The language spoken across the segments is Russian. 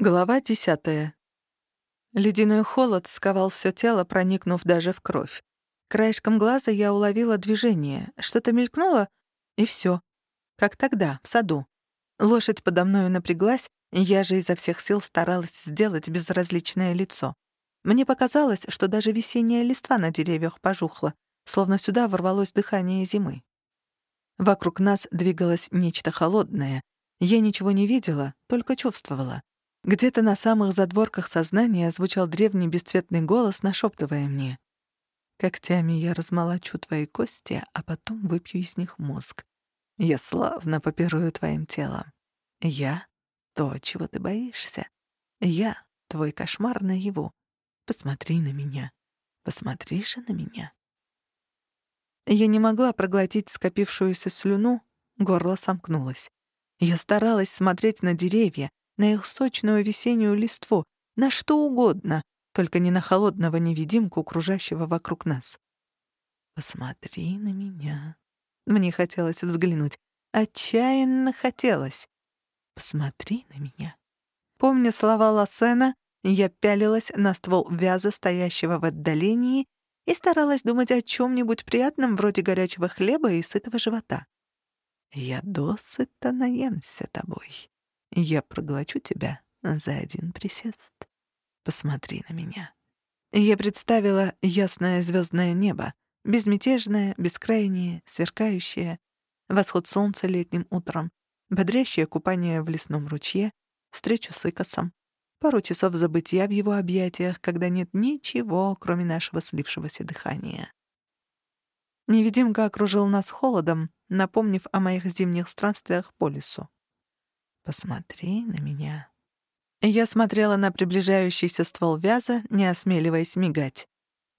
Глава десятая. Ледяной холод сковал все тело, проникнув даже в кровь. Краешком глаза я уловила движение. Что-то мелькнуло, и все. Как тогда, в саду. Лошадь подо мною напряглась, я же изо всех сил старалась сделать безразличное лицо. Мне показалось, что даже весенняя листва на деревьях пожухла, словно сюда ворвалось дыхание зимы. Вокруг нас двигалось нечто холодное. Я ничего не видела, только чувствовала. Где-то на самых задворках сознания звучал древний бесцветный голос, нашептывая мне. «Когтями я размолочу твои кости, а потом выпью из них мозг. Я славно попирую твоим телом. Я — то, чего ты боишься. Я — твой кошмар наяву. Посмотри на меня. Посмотри же на меня». Я не могла проглотить скопившуюся слюну, горло сомкнулось. Я старалась смотреть на деревья, на их сочную весеннюю листву, на что угодно, только не на холодного невидимку, кружащего вокруг нас. «Посмотри на меня». Мне хотелось взглянуть. Отчаянно хотелось. «Посмотри на меня». Помня слова Лассена, я пялилась на ствол вяза, стоящего в отдалении, и старалась думать о чем-нибудь приятном, вроде горячего хлеба и сытого живота. «Я досыта наемся тобой. Я проглочу тебя за один присест. Посмотри на меня. Я представила ясное звездное небо, безмятежное, бескрайнее, сверкающее, восход солнца летним утром, бодрящее купание в лесном ручье, встречу с Икосом, пару часов забытия в его объятиях, когда нет ничего, кроме нашего слившегося дыхания. Невидимка окружил нас холодом, напомнив о моих зимних странствиях по лесу. Посмотри на меня». Я смотрела на приближающийся ствол вяза, не осмеливаясь мигать.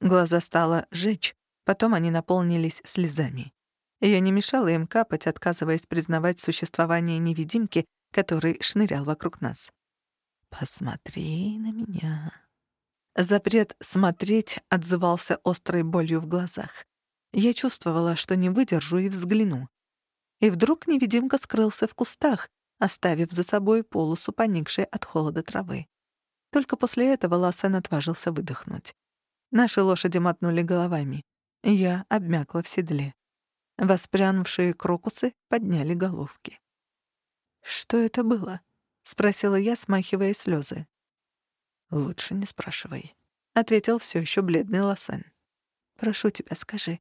Глаза стало жечь, потом они наполнились слезами. Я не мешала им капать, отказываясь признавать существование невидимки, который шнырял вокруг нас. «Посмотри на меня». Запрет «смотреть» отзывался острой болью в глазах. Я чувствовала, что не выдержу и взгляну. И вдруг невидимка скрылся в кустах, оставив за собой полосу поникшей от холода травы. Только после этого Лассен отважился выдохнуть. Наши лошади мотнули головами. Я обмякла в седле. Воспрянувшие крокусы подняли головки. «Что это было?» — спросила я, смахивая слезы. «Лучше не спрашивай», — ответил все еще бледный Лассен. «Прошу тебя, скажи,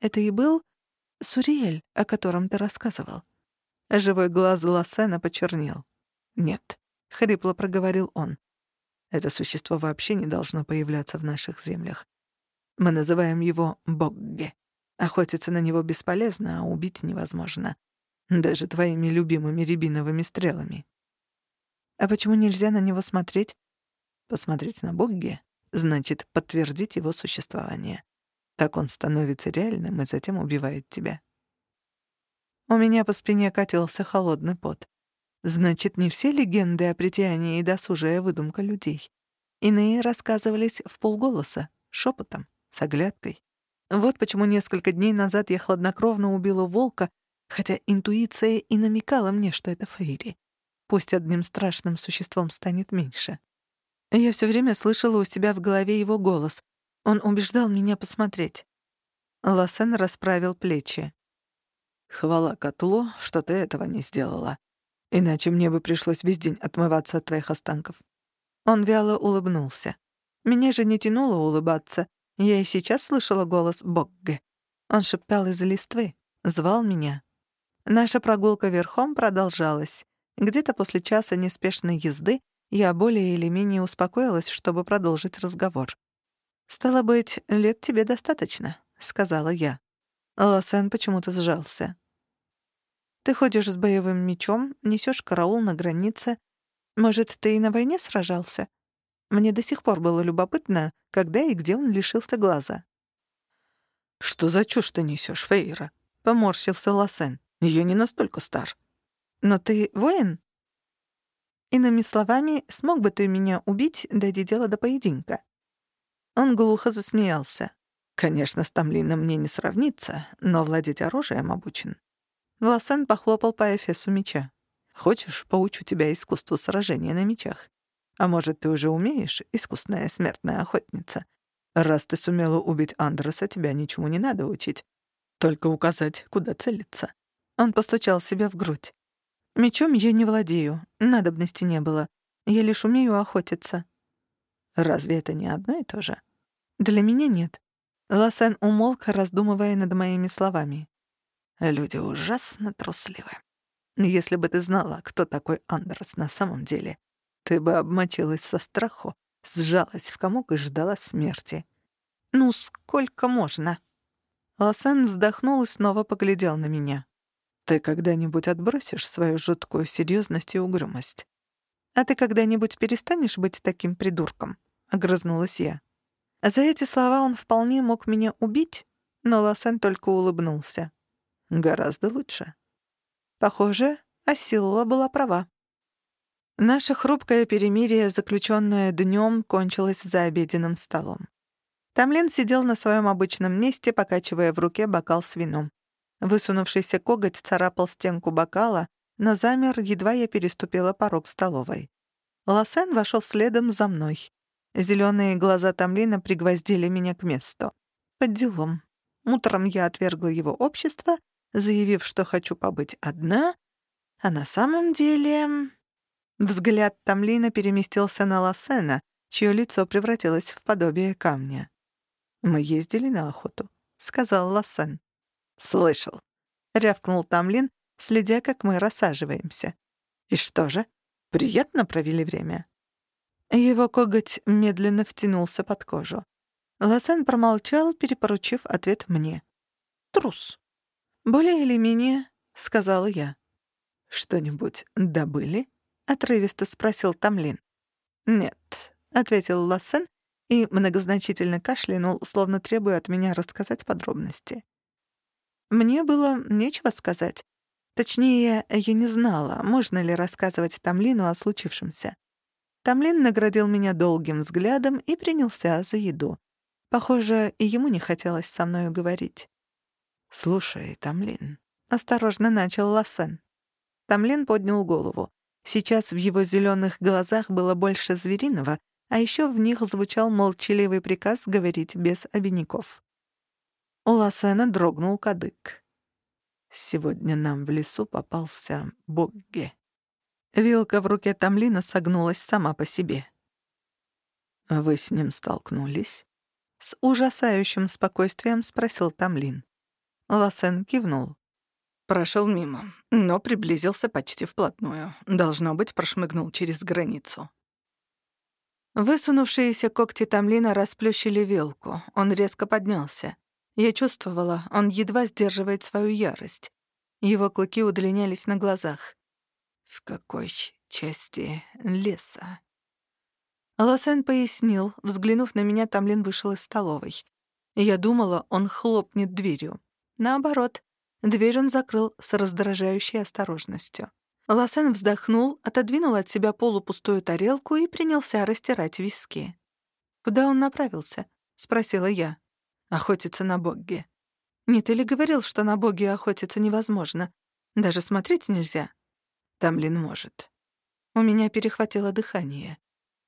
это и был Суриэль, о котором ты рассказывал?» Живой глаз Лассена почернел. «Нет», — хрипло проговорил он. «Это существо вообще не должно появляться в наших землях. Мы называем его Богге. Охотиться на него бесполезно, а убить невозможно. Даже твоими любимыми рябиновыми стрелами». «А почему нельзя на него смотреть?» «Посмотреть на Богге значит подтвердить его существование. Так он становится реальным и затем убивает тебя. У меня по спине катился холодный пот. Значит, не все легенды о притянии и досужая выдумка людей. Иные рассказывались в полголоса, шепотом, с оглядкой. Вот почему несколько дней назад я хладнокровно убила волка, хотя интуиция и намекала мне, что это Фейри. Пусть одним страшным существом станет меньше. Я все время слышала у себя в голове его голос. Он убеждал меня посмотреть. Лассен расправил плечи. Хвала котлу, что ты этого не сделала. Иначе мне бы пришлось весь день отмываться от твоих останков». Он вяло улыбнулся. Меня же не тянуло улыбаться. Я и сейчас слышала голос Богге. Он шептал из листвы, звал меня. Наша прогулка верхом продолжалась. Где-то после часа неспешной езды я более или менее успокоилась, чтобы продолжить разговор. «Стало быть, лет тебе достаточно», — сказала я. Лосен почему-то сжался. «Ты ходишь с боевым мечом, несешь караул на границе. Может, ты и на войне сражался? Мне до сих пор было любопытно, когда и где он лишился глаза». «Что за чушь ты несешь, Фейра?» — поморщился Лосен. «Я не настолько стар». «Но ты воин?» «Иными словами, смог бы ты меня убить, дойди дело до поединка?» Он глухо засмеялся. Конечно, с Тамлином мне не сравнится, но владеть оружием обучен. Лассен похлопал по эфесу меча. «Хочешь, поучу тебя искусству сражения на мечах? А может, ты уже умеешь, искусная смертная охотница? Раз ты сумела убить Андреса, тебя ничему не надо учить. Только указать, куда целиться». Он постучал себя в грудь. «Мечом я не владею, надобности не было. Я лишь умею охотиться». «Разве это не одно и то же?» «Для меня нет». Лосен умолк, раздумывая над моими словами. «Люди ужасно трусливы. Если бы ты знала, кто такой Андерс на самом деле, ты бы обмочилась со страху, сжалась в комок и ждала смерти. Ну, сколько можно?» Лосен вздохнул и снова поглядел на меня. «Ты когда-нибудь отбросишь свою жуткую серьезность и угрюмость? А ты когда-нибудь перестанешь быть таким придурком?» — огрызнулась я. За эти слова он вполне мог меня убить, но Лосен только улыбнулся. «Гораздо лучше». Похоже, Асилла была права. Наше хрупкое перемирие, заключенное днем, кончилось за обеденным столом. Тамлин сидел на своем обычном месте, покачивая в руке бокал с вином. Высунувшийся коготь царапал стенку бокала, но замер, едва я переступила порог столовой. Лосен вошел следом за мной. Зеленые глаза Тамлина пригвоздили меня к месту. Под делом. Утром я отвергла его общество, заявив, что хочу побыть одна, а на самом деле... Взгляд Тамлина переместился на Лосена, чье лицо превратилось в подобие камня. «Мы ездили на охоту», — сказал Лосен. «Слышал», — рявкнул Тамлин, следя, как мы рассаживаемся. «И что же, приятно провели время?» Его коготь медленно втянулся под кожу. Лосен промолчал, перепоручив ответ мне. «Трус». «Более или менее», — сказала я. «Что-нибудь добыли?» — отрывисто спросил Тамлин. «Нет», — ответил Лассен и многозначительно кашлянул, словно требуя от меня рассказать подробности. Мне было нечего сказать. Точнее, я не знала, можно ли рассказывать Тамлину о случившемся. Тамлин наградил меня долгим взглядом и принялся за еду. Похоже, и ему не хотелось со мною говорить. «Слушай, Тамлин», — осторожно начал Лассен. Тамлин поднял голову. Сейчас в его зеленых глазах было больше звериного, а еще в них звучал молчаливый приказ говорить без обиняков. У Лассена дрогнул кадык. «Сегодня нам в лесу попался Богге». Вилка в руке Тамлина согнулась сама по себе. «Вы с ним столкнулись?» С ужасающим спокойствием спросил Тамлин. Лассен кивнул. Прошел мимо, но приблизился почти вплотную. Должно быть, прошмыгнул через границу. Высунувшиеся когти Тамлина расплющили вилку. Он резко поднялся. Я чувствовала, он едва сдерживает свою ярость. Его клыки удлинялись на глазах. «В какой части леса?» Лосен пояснил. Взглянув на меня, Тамлин вышел из столовой. Я думала, он хлопнет дверью. Наоборот, дверь он закрыл с раздражающей осторожностью. Лосен вздохнул, отодвинул от себя полупустую тарелку и принялся растирать виски. «Куда он направился?» — спросила я. «Охотиться на Богге». «Не ты ли говорил, что на Боге охотиться невозможно? Даже смотреть нельзя?» Тамлин может. У меня перехватило дыхание.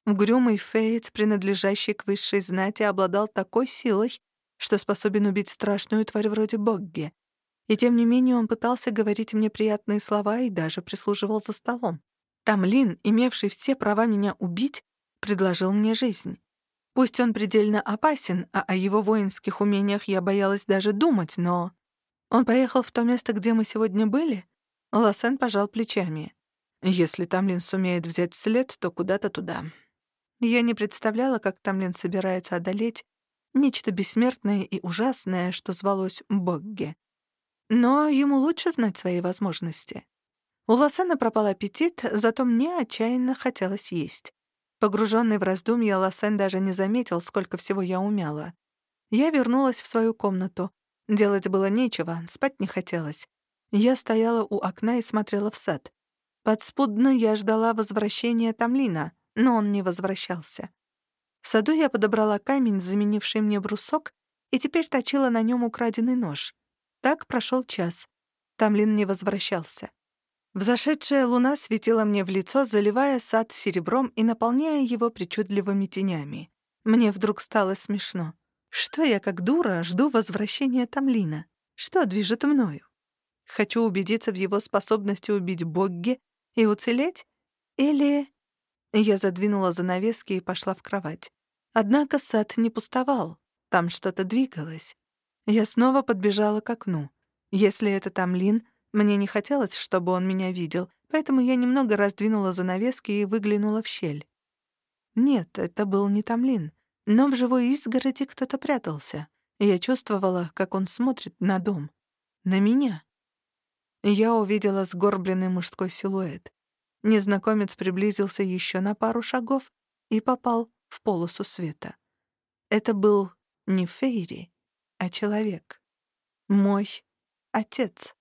Угрюмый феец, принадлежащий к высшей знати, обладал такой силой, что способен убить страшную тварь вроде Богги. И тем не менее он пытался говорить мне приятные слова и даже прислуживал за столом. Тамлин, имевший все права меня убить, предложил мне жизнь. Пусть он предельно опасен, а о его воинских умениях я боялась даже думать, но... Он поехал в то место, где мы сегодня были? Лосен пожал плечами. Если Тамлин сумеет взять след, то куда-то туда. Я не представляла, как Тамлин собирается одолеть нечто бессмертное и ужасное, что звалось Богге. Но ему лучше знать свои возможности. У Лосена пропал аппетит, зато мне отчаянно хотелось есть. Погруженный в раздумья, Лосен даже не заметил, сколько всего я умяла. Я вернулась в свою комнату. Делать было нечего, спать не хотелось. Я стояла у окна и смотрела в сад. Подспудно я ждала возвращения Тамлина, но он не возвращался. В саду я подобрала камень, заменивший мне брусок, и теперь точила на нем украденный нож. Так прошел час. Тамлин не возвращался. Взошедшая луна светила мне в лицо, заливая сад серебром и наполняя его причудливыми тенями. Мне вдруг стало смешно. Что я, как дура, жду возвращения Тамлина? Что движет мною? Хочу убедиться в его способности убить Богги и уцелеть? Или... Я задвинула занавески и пошла в кровать. Однако сад не пустовал. Там что-то двигалось. Я снова подбежала к окну. Если это Тамлин, мне не хотелось, чтобы он меня видел, поэтому я немного раздвинула занавески и выглянула в щель. Нет, это был не Тамлин, но в живой изгороди кто-то прятался. Я чувствовала, как он смотрит на дом. На меня. Я увидела сгорбленный мужской силуэт. Незнакомец приблизился еще на пару шагов и попал в полосу света. Это был не Фейри, а человек. Мой отец.